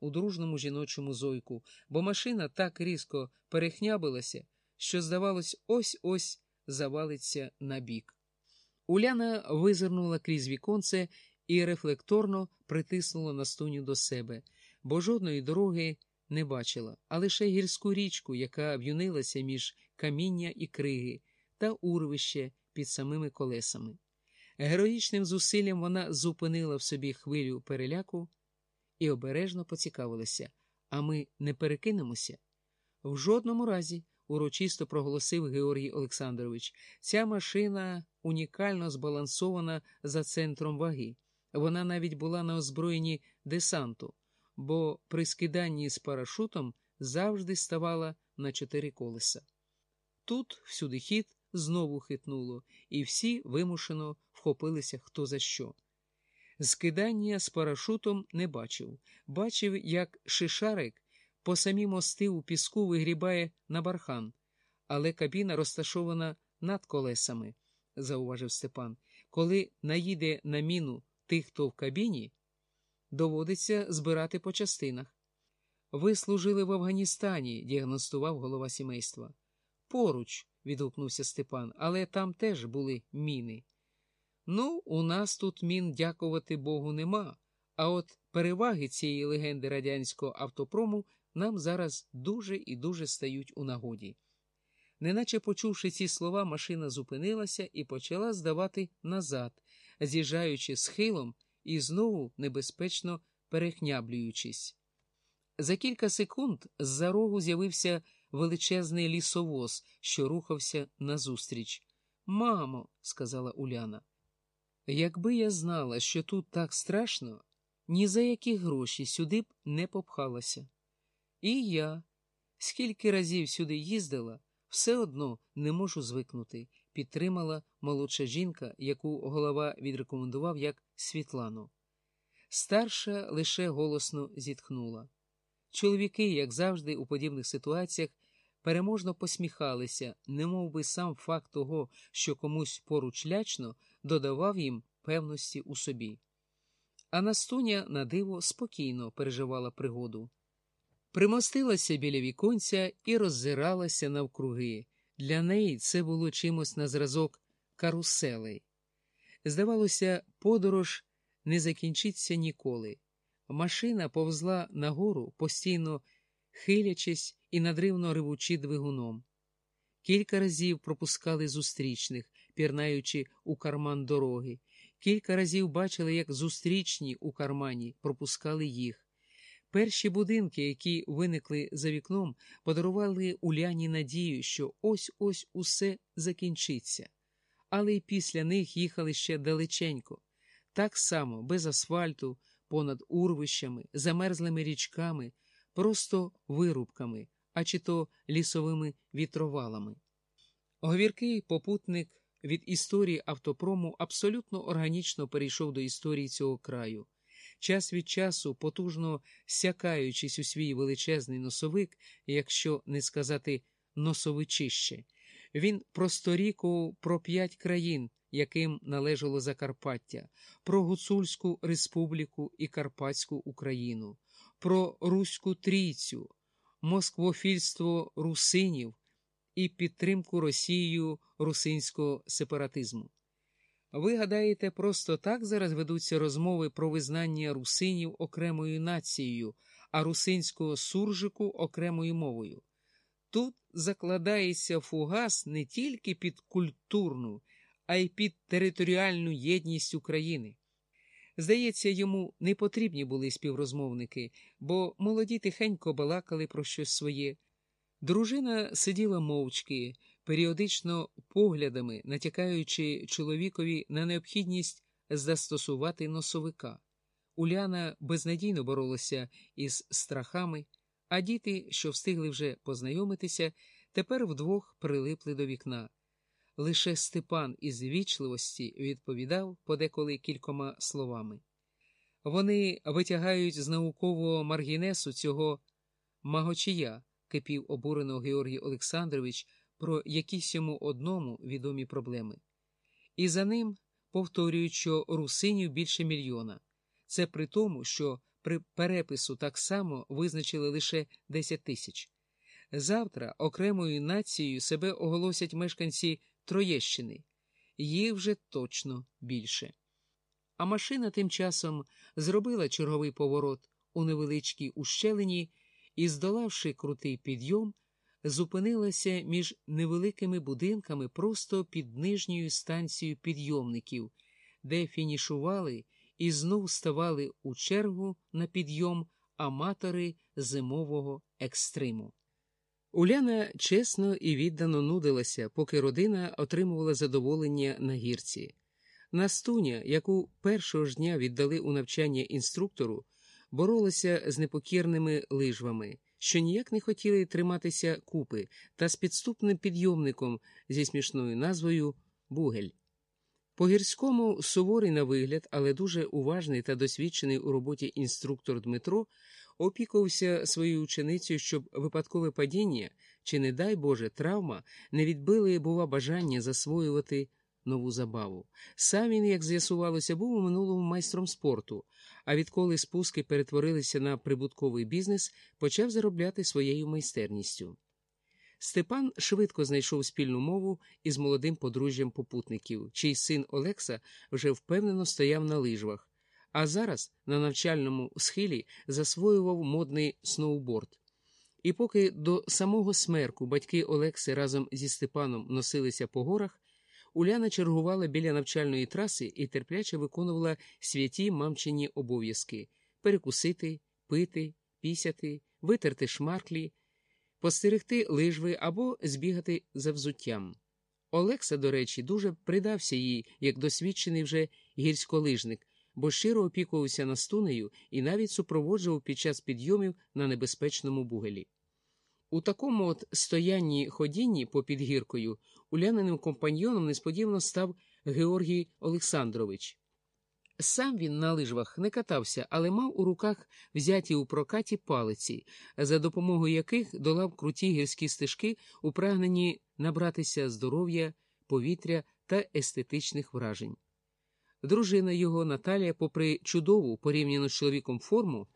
у дружному жіночому зойку, бо машина так різко перехнябилася, що, здавалось, ось ось завалиться на бік. Уляна визирнула крізь віконце і рефлекторно притиснула Настуню до себе, бо жодної дороги не бачила, а лише гірську річку, яка в'юнилася між каміння і криги, та урвище під самими колесами. Героїчним зусиллям вона зупинила в собі хвилю переляку і обережно поцікавилася, а ми не перекинемося? В жодному разі, урочисто проголосив Георгій Олександрович, ця машина унікально збалансована за центром ваги. Вона навіть була на озброєнні десанту, бо при скиданні з парашутом завжди ставала на чотири колеса. Тут всюди хід знову хитнуло, і всі вимушено вхопилися хто за що. Скидання з парашутом не бачив. Бачив, як шишарик по самі мости у піску вигрібає на бархан, але кабіна розташована над колесами, зауважив Степан. Коли наїде на міну тих, хто в кабіні, доводиться збирати по частинах. Ви служили в Афганістані, діагностував голова сімейства. Поруч, відгукнувся Степан, але там теж були міни. Ну, у нас тут мін, дякувати Богу, нема. А от переваги цієї легенди радянського автопрому нам зараз дуже і дуже стають у нагоді. Неначе почувши ці слова, машина зупинилася і почала здавати назад, з'їжджаючи схилом і знову небезпечно перехняблюючись. За кілька секунд з-за рогу з'явився величезний лісовоз, що рухався назустріч. Мамо, сказала Уляна. Якби я знала, що тут так страшно, ні за які гроші сюди б не попхалася. І я, скільки разів сюди їздила, все одно не можу звикнути, підтримала молодша жінка, яку голова відрекомендував як Світлану. Старша лише голосно зітхнула. Чоловіки, як завжди, у подібних ситуаціях переможно посміхалися, немов би сам факт того, що комусь поруч лячно, додавав їм певності у собі. А Настуня на диво спокійно переживала пригоду. Примостилася біля віконця і роззиралася навкруги. Для неї це було чимось на зразок каруселей. Здавалося, подорож не закінчиться ніколи. Машина повзла нагору, постійно хилячись і надривно ревучи двигуном. Кілька разів пропускали зустрічних, пірнаючи у карман дороги. Кілька разів бачили, як зустрічні у кармані пропускали їх. Перші будинки, які виникли за вікном, подарували Уляні надію, що ось ось усе закінчиться. Але й після них їхали ще далеченько, так само, без асфальту, понад урвищами, замерзлими річками, просто вирубками, а чи то лісовими вітровалами. Говіркий попутник від історії автопрому абсолютно органічно перейшов до історії цього краю. Час від часу, потужно сякаючись у свій величезний носовик, якщо не сказати носовичище, він просторікував про п'ять країн, яким належало Закарпаття, про Гуцульську республіку і Карпатську Україну, про Руську трійцю, москвофільство русинів і підтримку Росією русинського сепаратизму. Ви гадаєте, просто так зараз ведуться розмови про визнання русинів окремою нацією, а русинського суржику окремою мовою. Тут закладається фугас не тільки під культурну, а й під територіальну єдність України. Здається, йому не потрібні були співрозмовники, бо молоді тихенько балакали про щось своє. Дружина сиділа мовчки, періодично поглядами натякаючи чоловікові на необхідність застосувати носовика. Уляна безнадійно боролася із страхами, а діти, що встигли вже познайомитися, тепер вдвох прилипли до вікна. Лише Степан із вічливості відповідав подеколи кількома словами. Вони витягають з наукового маргінесу цього магочія, кипів обурено Георгій Олександрович про якісь йому одному відомі проблеми. І за ним повторюють, що русинів більше мільйона. Це при тому, що при перепису так само визначили лише 10 тисяч. Завтра окремою нацією себе оголосять мешканці Троєщини, їх вже точно більше. А машина тим часом зробила черговий поворот у невеличкій ущелині і, здолавши крутий підйом, зупинилася між невеликими будинками просто під нижньою станцією підйомників, де фінішували і знов ставали у чергу на підйом аматори зимового екстриму. Уляна чесно і віддано нудилася, поки родина отримувала задоволення на гірці. Настуня, яку першого ж дня віддали у навчання інструктору, боролася з непокірними лижвами, що ніяк не хотіли триматися купи та з підступним підйомником зі смішною назвою Бугель. По гірському суворий на вигляд, але дуже уважний та досвідчений у роботі інструктор Дмитро опікувався своєю ученицею, щоб випадкове падіння чи, не дай Боже, травма не відбили, бува, бажання засвоювати нову забаву. Сам він, як з'ясувалося, був у минулому майстром спорту, а відколи спуски перетворилися на прибутковий бізнес, почав заробляти своєю майстерністю. Степан швидко знайшов спільну мову із молодим подружжям попутників, чий син Олекса вже впевнено стояв на лижвах, а зараз на навчальному схилі засвоював модний сноуборд. І поки до самого смерку батьки Олекси разом зі Степаном носилися по горах, Уляна чергувала біля навчальної траси і терпляче виконувала святі мамчині обов'язки перекусити, пити, пісяти, витерти шмарклі, постерегти лижви або збігати за взуттям. Олекса, до речі, дуже придався їй як досвідчений вже гірськолижник, бо щиро опікувався настунею і навіть супроводжував під час підйомів на небезпечному бугелі. У такому от стоянні ходінні попід гіркою уляниним компаньйоном несподівано став Георгій Олександрович. Сам він на лижвах не катався, але мав у руках взяті у прокаті палиці, за допомогою яких долав круті гірські стежки, у прагненні набратися здоров'я, повітря та естетичних вражень. Дружина його Наталія, попри чудову порівняно з чоловіком форму,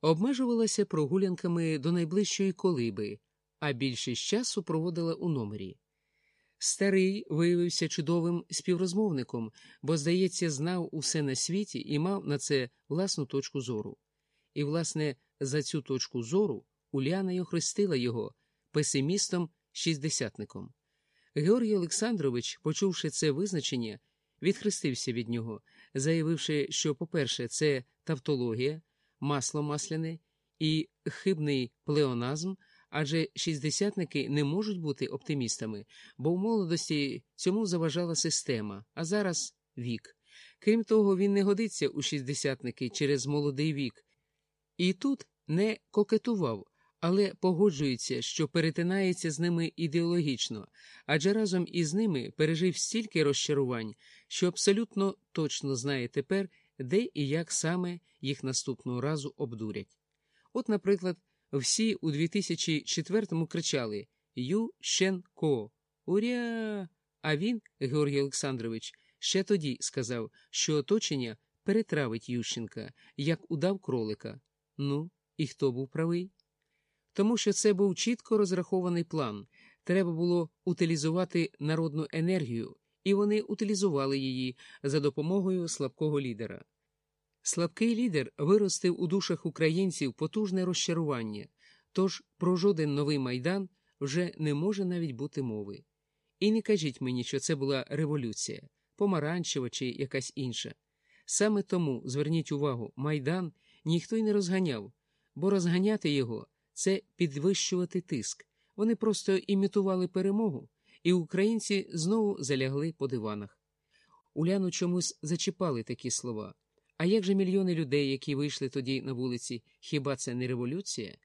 обмежувалася прогулянками до найближчої колиби, а більшість часу проводила у номері. Старий виявився чудовим співрозмовником, бо, здається, знав усе на світі і мав на це власну точку зору. І, власне, за цю точку зору Уляна й охрестила його песимістом шістдесятником. Георгій Олександрович, почувши це визначення, відхрестився від нього, заявивши, що, по-перше, це тавтологія, масло масляне і хибний плеоназм, адже шістдесятники не можуть бути оптимістами, бо в молодості цьому заважала система, а зараз вік. Крім того, він не годиться у шістдесятники через молодий вік. І тут не кокетував, але погоджується, що перетинається з ними ідеологічно, адже разом із ними пережив стільки розчарувань, що абсолютно точно знає тепер, де і як саме їх наступного разу обдурять. От, наприклад, всі у 2004-му кричали Ю Щен Ко, Уря! А він, Георгій Олександрович, ще тоді сказав, що оточення перетравить Ющенка, як удав кролика. Ну, і хто був правий? Тому що це був чітко розрахований план. Треба було утилізувати народну енергію, і вони утилізували її за допомогою слабкого лідера. Слабкий лідер виростив у душах українців потужне розчарування, тож про жоден новий майдан вже не може навіть бути мови. І не кажіть мені, що це була революція, помаранчева чи якась інша. Саме тому, зверніть увагу, майдан ніхто й не розганяв, бо розганяти його це підвищувати тиск. Вони просто імітували перемогу, і українці знову залягли по диванах. Уляну чомусь зачіпали такі слова. А як же мільйони людей, які вийшли тоді на вулиці, хіба це не революція?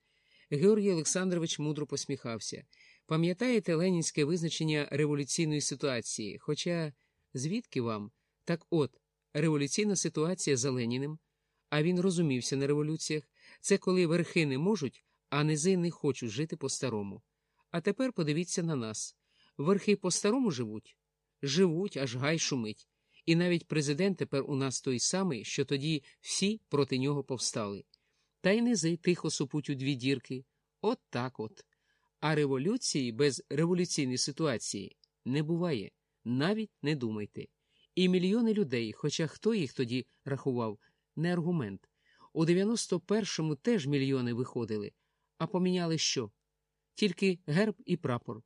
Георгій Олександрович мудро посміхався. Пам'ятаєте ленінське визначення революційної ситуації? Хоча звідки вам? Так от, революційна ситуація за Леніним, а він розумівся на революціях, це коли верхи не можуть, а низи не хочуть жити по-старому. А тепер подивіться на нас. Верхи по-старому живуть? Живуть, аж гай шумить. І навіть президент тепер у нас той самий, що тоді всі проти нього повстали. та й низи тихо супуть у дві дірки. От так от. А революції без революційної ситуації не буває. Навіть не думайте. І мільйони людей, хоча хто їх тоді рахував, не аргумент. У 91-му теж мільйони виходили, а поміняли що? Тільки герб і прапор.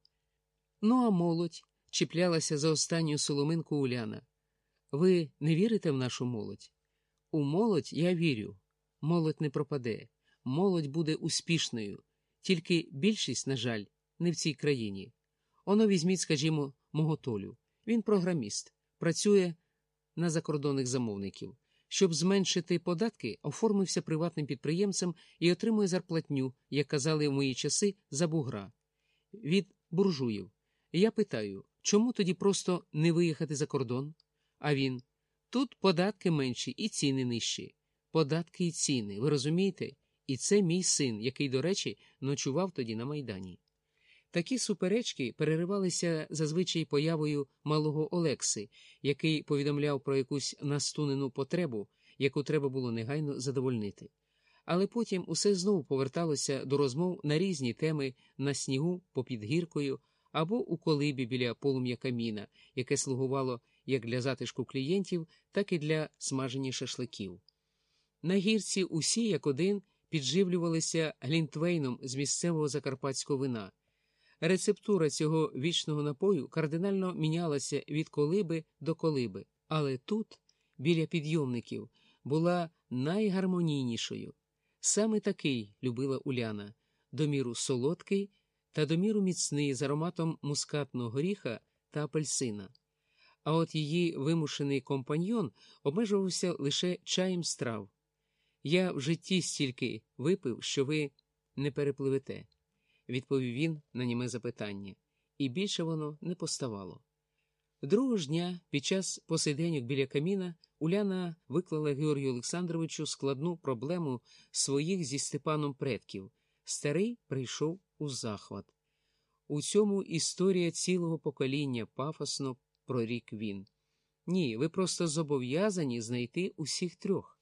Ну, а молодь чіплялася за останню соломинку Уляна. Ви не вірите в нашу молодь? У молодь я вірю. Молодь не пропаде, молодь буде успішною, тільки більшість, на жаль, не в цій країні. Оно візьміть, скажімо, мого Толю. Він програміст, працює на закордонних замовників. Щоб зменшити податки, оформився приватним підприємцем і отримує зарплатню, як казали в мої часи, за бугра від буржуїв. Я питаю, чому тоді просто не виїхати за кордон? А він тут податки менші і ціни нижчі. Податки і ціни, ви розумієте? І це мій син, який, до речі, ночував тоді на Майдані. Такі суперечки переривалися зазвичай появою малого Олекси, який повідомляв про якусь настунену потребу, яку треба було негайно задовольнити. Але потім усе знову поверталося до розмов на різні теми на снігу попід гіркою або у колибі біля полум'я каміна, яке слугувало як для затишку клієнтів, так і для смаження шашликів. На гірці усі, як один, підживлювалися глінтвейном з місцевого закарпатського вина. Рецептура цього вічного напою кардинально мінялася від колиби до колиби, але тут, біля підйомників, була найгармонійнішою. Саме такий любила Уляна до міру солодкий та до міру міцний з ароматом мускатного горіха та апельсина. А от її вимушений компаньйон обмежувався лише чаєм страв. Я в житті стільки випив, що ви не перепливете, відповів він на німе запитання, і більше воно не поставало. Другого ж дня, під час посиденьок біля каміна, Уляна виклала Георгію Олександровичу складну проблему своїх зі Степаном предків. Старий прийшов у захват. У цьому історія цілого покоління пафосно прорік він. Ні, ви просто зобов'язані знайти усіх трьох.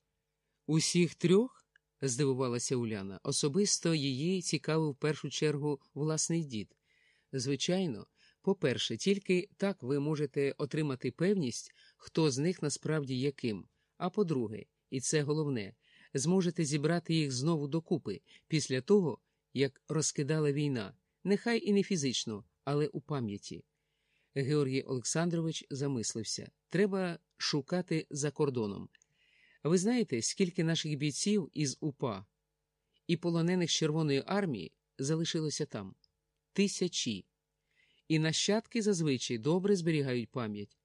Усіх трьох? Здивувалася Уляна. Особисто її цікавив в першу чергу власний дід. Звичайно, по-перше, тільки так ви можете отримати певність, хто з них насправді яким. А по-друге, і це головне, зможете зібрати їх знову докупи після того, як розкидала війна, нехай і не фізично, але у пам'яті. Георгій Олександрович замислився треба шукати за кордоном. Ви знаєте, скільки наших бійців із УПА і полонених з Червоної армії залишилося там? Тисячі. І нащадки зазвичай добре зберігають пам'ять.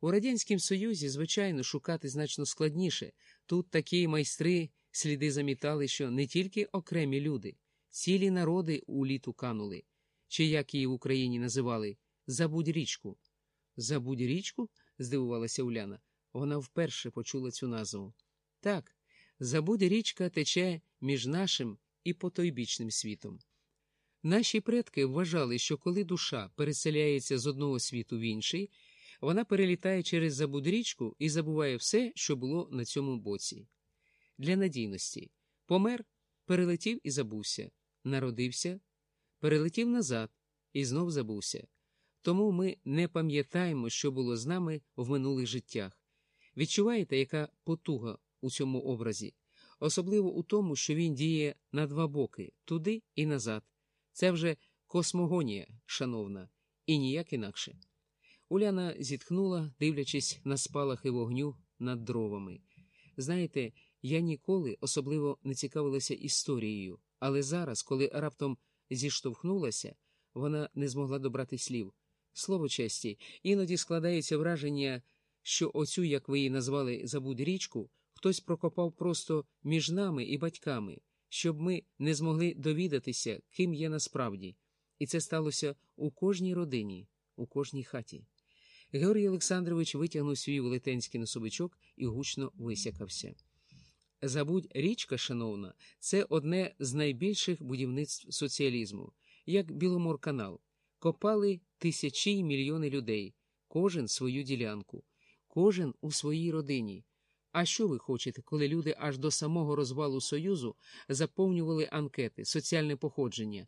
У Радянському Союзі, звичайно, шукати значно складніше. Тут такі майстри сліди замітали, що не тільки окремі люди, цілі народи у літу канули, чи як її в Україні називали Забудь річку. Забудь річку? здивувалася Уляна. Вона вперше почула цю назву. Так, забудь річка тече між нашим і потойбічним світом. Наші предки вважали, що коли душа переселяється з одного світу в інший, вона перелітає через забудь річку і забуває все, що було на цьому боці. Для надійності помер, перелетів і забувся, народився, перелетів назад і знов забувся. Тому ми не пам'ятаємо, що було з нами в минулих життях. Відчуваєте, яка потуга у цьому образі, особливо у тому, що він діє на два боки туди і назад. Це вже космогонія, шановна, і ніяк інакше. Уляна зітхнула, дивлячись на спалахи вогню над дровами. Знаєте, я ніколи особливо не цікавилася історією, але зараз, коли раптом зіштовхнулася, вона не змогла добрати слів. Слово честі, іноді складається враження що оцю, як ви її назвали, забудь річку, хтось прокопав просто між нами і батьками, щоб ми не змогли довідатися, ким є насправді, і це сталося у кожній родині, у кожній хаті. Георгій Олександрович витягнув свій велетенський носовичок і гучно висякався. Забудь річка, шановна, це одне з найбільших будівництв соціалізму, як Біломорканал. Копали тисячі й мільйони людей, кожен свою ділянку кожен у своїй родині. А що ви хочете, коли люди аж до самого розвалу Союзу заповнювали анкети, соціальне походження?